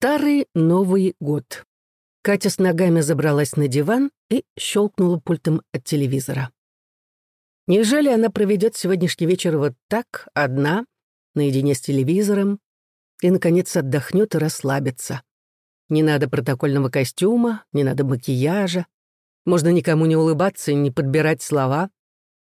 Старый Новый год. Катя с ногами забралась на диван и щелкнула пультом от телевизора. Неужели она проведет сегодняшний вечер вот так, одна, наедине с телевизором, и, наконец, отдохнет и расслабится? Не надо протокольного костюма, не надо макияжа. Можно никому не улыбаться и не подбирать слова.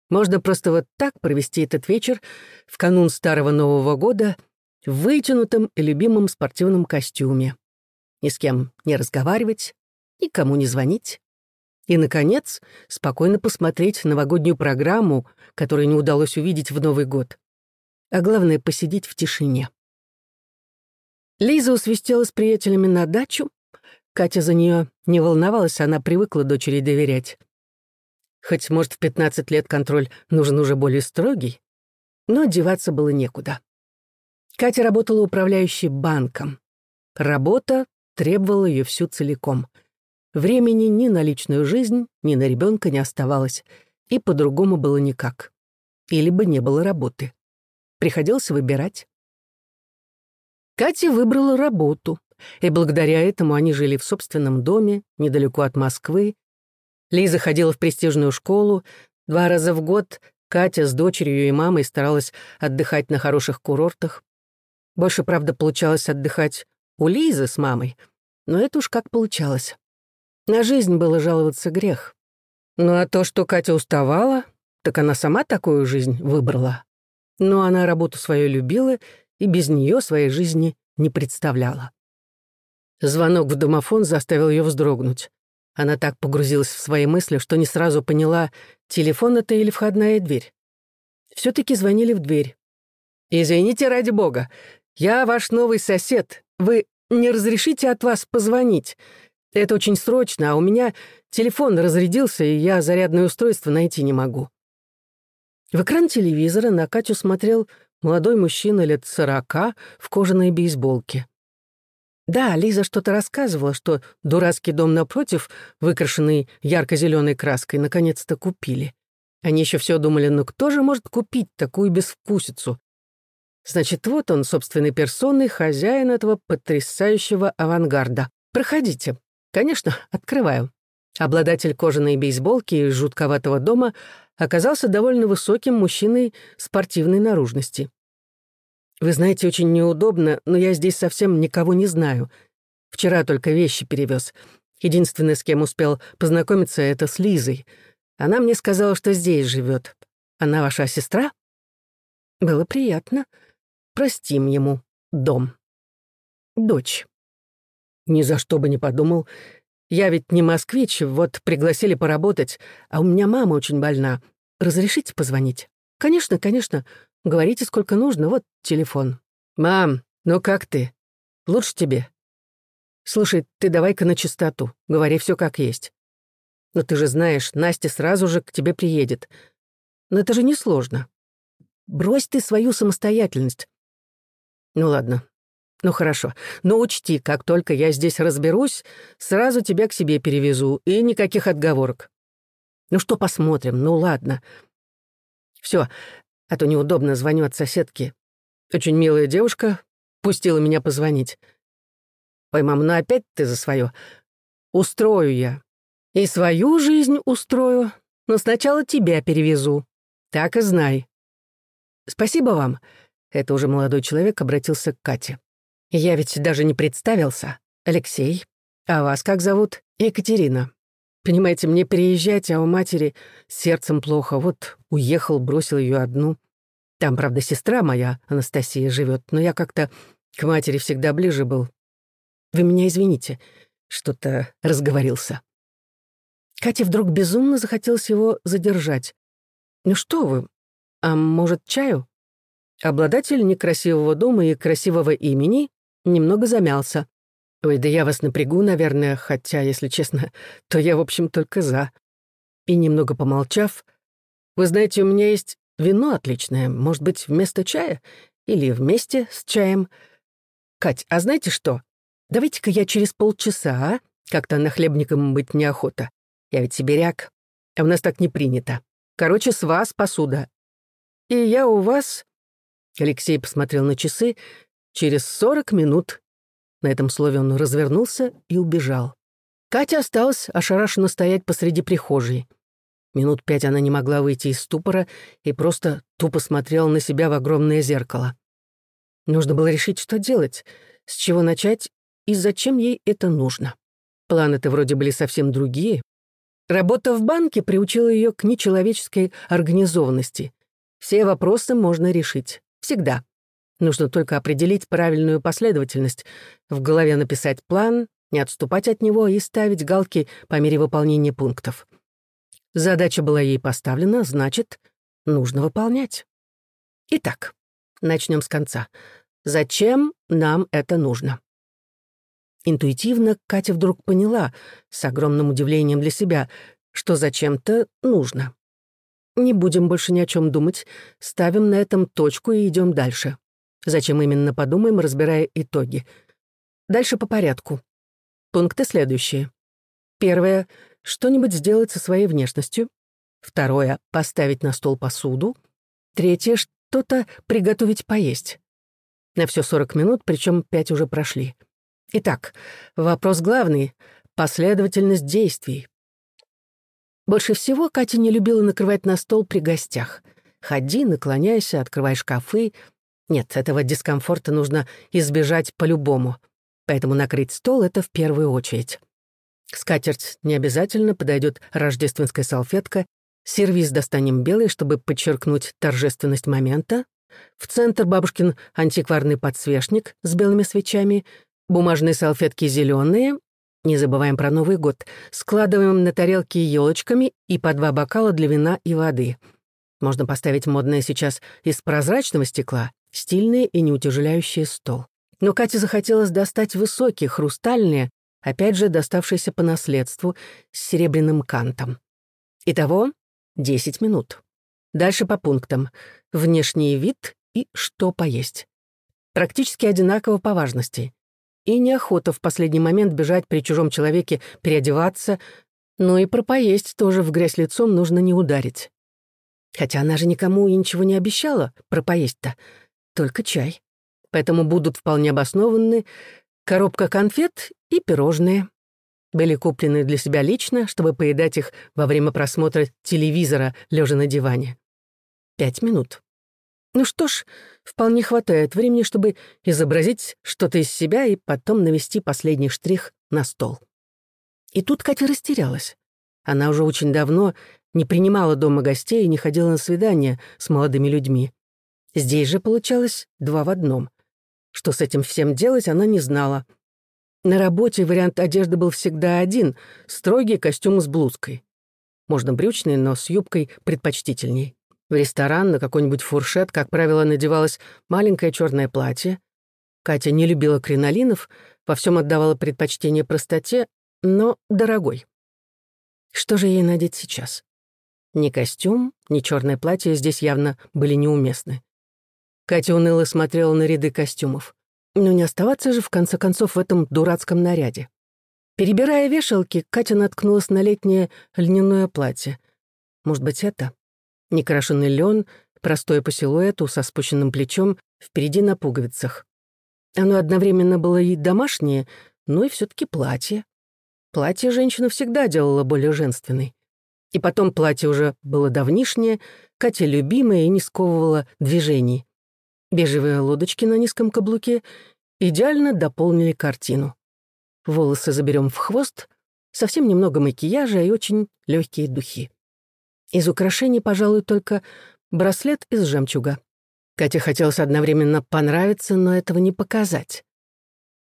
Можно просто вот так провести этот вечер в канун Старого Нового года — в вытянутом и любимом спортивном костюме. Ни с кем не разговаривать, никому не звонить. И, наконец, спокойно посмотреть новогоднюю программу, которую не удалось увидеть в Новый год. А главное — посидеть в тишине. Лиза усвистела с приятелями на дачу. Катя за нее не волновалась, она привыкла дочери доверять. Хоть, может, в 15 лет контроль нужен уже более строгий, но деваться было некуда. Катя работала управляющей банком. Работа требовала ее всю целиком. Времени ни на личную жизнь, ни на ребенка не оставалось, и по-другому было никак. Или бы не было работы. Приходилось выбирать. Катя выбрала работу, и благодаря этому они жили в собственном доме, недалеко от Москвы. Лиза ходила в престижную школу, два раза в год Катя с дочерью и мамой старалась отдыхать на хороших курортах. Больше, правда, получалось отдыхать у Лизы с мамой, но это уж как получалось. На жизнь было жаловаться грех. Ну а то, что Катя уставала, так она сама такую жизнь выбрала. Но она работу свою любила и без нее своей жизни не представляла. Звонок в домофон заставил ее вздрогнуть. Она так погрузилась в свои мысли, что не сразу поняла, телефон это или входная дверь. все таки звонили в дверь. «Извините, ради бога, «Я ваш новый сосед. Вы не разрешите от вас позвонить? Это очень срочно, а у меня телефон разрядился, и я зарядное устройство найти не могу». В экран телевизора на Катю смотрел молодой мужчина лет сорока в кожаной бейсболке. Да, Лиза что-то рассказывала, что дурацкий дом напротив, выкрашенный ярко-зеленой краской, наконец-то купили. Они еще все думали, ну кто же может купить такую безвкусицу? Значит, вот он, собственной персоной, хозяин этого потрясающего авангарда. Проходите. Конечно, открываю. Обладатель кожаной бейсболки и жутковатого дома оказался довольно высоким мужчиной спортивной наружности. «Вы знаете, очень неудобно, но я здесь совсем никого не знаю. Вчера только вещи перевез. Единственное, с кем успел познакомиться, это с Лизой. Она мне сказала, что здесь живет. Она ваша сестра?» «Было приятно», Простим ему дом. Дочь. Ни за что бы не подумал. Я ведь не москвич, вот пригласили поработать, а у меня мама очень больна. Разрешите позвонить? Конечно, конечно. Говорите, сколько нужно, вот телефон. Мам, ну как ты? Лучше тебе? Слушай, ты давай-ка на чистоту, говори все как есть. Но ты же знаешь, Настя сразу же к тебе приедет. Но это же несложно. Брось ты свою самостоятельность. Ну ладно. Ну хорошо. Но учти, как только я здесь разберусь, сразу тебя к себе перевезу, и никаких отговорок. Ну что посмотрим, ну ладно. Все, а то неудобно звоню от соседки. Очень милая девушка пустила меня позвонить. Ой, мам, ну опять ты за свое. Устрою я. И свою жизнь устрою, но сначала тебя перевезу. Так и знай. Спасибо вам. Это уже молодой человек обратился к Кате. «Я ведь даже не представился. Алексей. А вас как зовут? Екатерина. Понимаете, мне переезжать, а у матери сердцем плохо. Вот уехал, бросил ее одну. Там, правда, сестра моя, Анастасия, живет, но я как-то к матери всегда ближе был. Вы меня извините, что-то разговорился». Кате вдруг безумно захотелось его задержать. «Ну что вы, а может, чаю?» Обладатель некрасивого дома и красивого имени немного замялся. «Ой, да я вас напрягу, наверное, хотя, если честно, то я, в общем, только за». И немного помолчав, «Вы знаете, у меня есть вино отличное, может быть, вместо чая? Или вместе с чаем? Кать, а знаете что? Давайте-ка я через полчаса, а? Как-то нахлебником быть неохота. Я ведь сибиряк, а у нас так не принято. Короче, с вас посуда. И я у вас Алексей посмотрел на часы. «Через сорок минут. На этом слове он развернулся и убежал. Катя осталась ошарашенно стоять посреди прихожей. Минут пять она не могла выйти из ступора и просто тупо смотрела на себя в огромное зеркало. Нужно было решить, что делать, с чего начать и зачем ей это нужно. Планы-то вроде были совсем другие. Работа в банке приучила ее к нечеловеческой организованности. Все вопросы можно решить. Всегда. Нужно только определить правильную последовательность, в голове написать план, не отступать от него и ставить галки по мере выполнения пунктов. Задача была ей поставлена, значит, нужно выполнять. Итак, начнем с конца. Зачем нам это нужно? Интуитивно Катя вдруг поняла, с огромным удивлением для себя, что зачем-то нужно. Не будем больше ни о чем думать, ставим на этом точку и идем дальше. Зачем именно подумаем, разбирая итоги. Дальше по порядку. Пункты следующие. Первое — что-нибудь сделать со своей внешностью. Второе — поставить на стол посуду. Третье — что-то приготовить поесть. На все 40 минут, причем пять уже прошли. Итак, вопрос главный — последовательность действий. Больше всего Катя не любила накрывать на стол при гостях. Ходи, наклоняйся, открывай шкафы. Нет, этого дискомфорта нужно избежать по-любому. Поэтому накрыть стол — это в первую очередь. Скатерть не обязательно, подойдет рождественская салфетка. Сервиз достанем белый, чтобы подчеркнуть торжественность момента. В центр бабушкин антикварный подсвечник с белыми свечами, бумажные салфетки зеленые. Не забываем про Новый год. Складываем на тарелки елочками и по два бокала для вина и воды. Можно поставить модное сейчас из прозрачного стекла, стильный и неутяжеляющий стол. Но Кате захотелось достать высокие, хрустальные, опять же доставшиеся по наследству, с серебряным кантом. Итого 10 минут. Дальше по пунктам. Внешний вид и что поесть. Практически одинаково по важности. И неохота в последний момент бежать при чужом человеке, переодеваться, но и про поесть тоже в грязь лицом нужно не ударить. Хотя она же никому и ничего не обещала про поесть-то, только чай. Поэтому будут вполне обоснованы коробка конфет и пирожные. Были куплены для себя лично, чтобы поедать их во время просмотра телевизора, лежа на диване. Пять минут. Ну что ж, вполне хватает времени, чтобы изобразить что-то из себя и потом навести последний штрих на стол. И тут Катя растерялась. Она уже очень давно не принимала дома гостей и не ходила на свидания с молодыми людьми. Здесь же получалось два в одном. Что с этим всем делать, она не знала. На работе вариант одежды был всегда один — строгий костюм с блузкой. Можно брючный, но с юбкой предпочтительней. В ресторан на какой-нибудь фуршет, как правило, надевалось маленькое черное платье. Катя не любила кринолинов, во всем отдавала предпочтение простоте, но дорогой. Что же ей надеть сейчас? Ни костюм, ни черное платье здесь явно были неуместны. Катя уныло смотрела на ряды костюмов. Но не оставаться же, в конце концов, в этом дурацком наряде. Перебирая вешалки, Катя наткнулась на летнее льняное платье. Может быть, это? Некрашенный лен, простое по силуэту, со спущенным плечом, впереди на пуговицах. Оно одновременно было и домашнее, но и все таки платье. Платье женщина всегда делала более женственной. И потом платье уже было давнишнее, Катя любимое и не сковывала движений. Бежевые лодочки на низком каблуке идеально дополнили картину. Волосы заберем в хвост, совсем немного макияжа и очень легкие духи. Из украшений, пожалуй, только браслет из жемчуга. Кате хотелось одновременно понравиться, но этого не показать.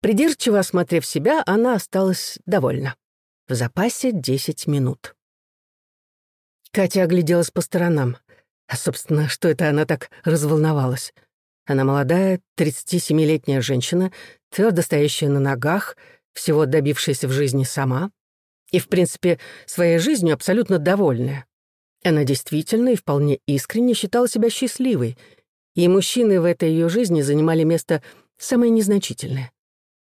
Придирчиво осмотрев себя, она осталась довольна. В запасе 10 минут. Катя огляделась по сторонам. А, собственно, что это она так разволновалась? Она молодая, 37-летняя женщина, твердо стоящая на ногах, всего добившаяся в жизни сама, и, в принципе, своей жизнью абсолютно довольная. Она действительно и вполне искренне считала себя счастливой, и мужчины в этой ее жизни занимали место самое незначительное.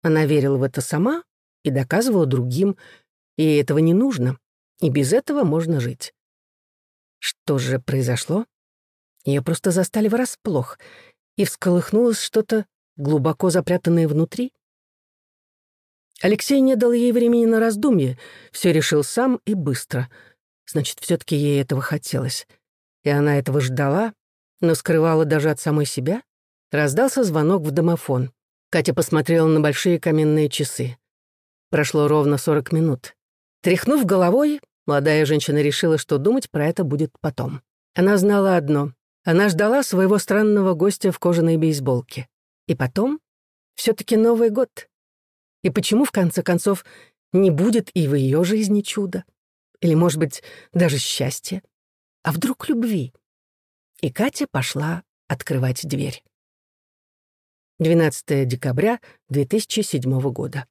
Она верила в это сама и доказывала другим, и этого не нужно, и без этого можно жить. Что же произошло? Ее просто застали врасплох, и всколыхнулось что-то глубоко запрятанное внутри. Алексей не дал ей времени на раздумье, все решил сам и быстро. Значит, все таки ей этого хотелось. И она этого ждала, но скрывала даже от самой себя. Раздался звонок в домофон. Катя посмотрела на большие каменные часы. Прошло ровно 40 минут. Тряхнув головой, молодая женщина решила, что думать про это будет потом. Она знала одно. Она ждала своего странного гостя в кожаной бейсболке. И потом все таки Новый год. И почему, в конце концов, не будет и в ее жизни чуда? Или, может быть, даже счастья? А вдруг любви? И Катя пошла открывать дверь. 12 декабря 2007 года.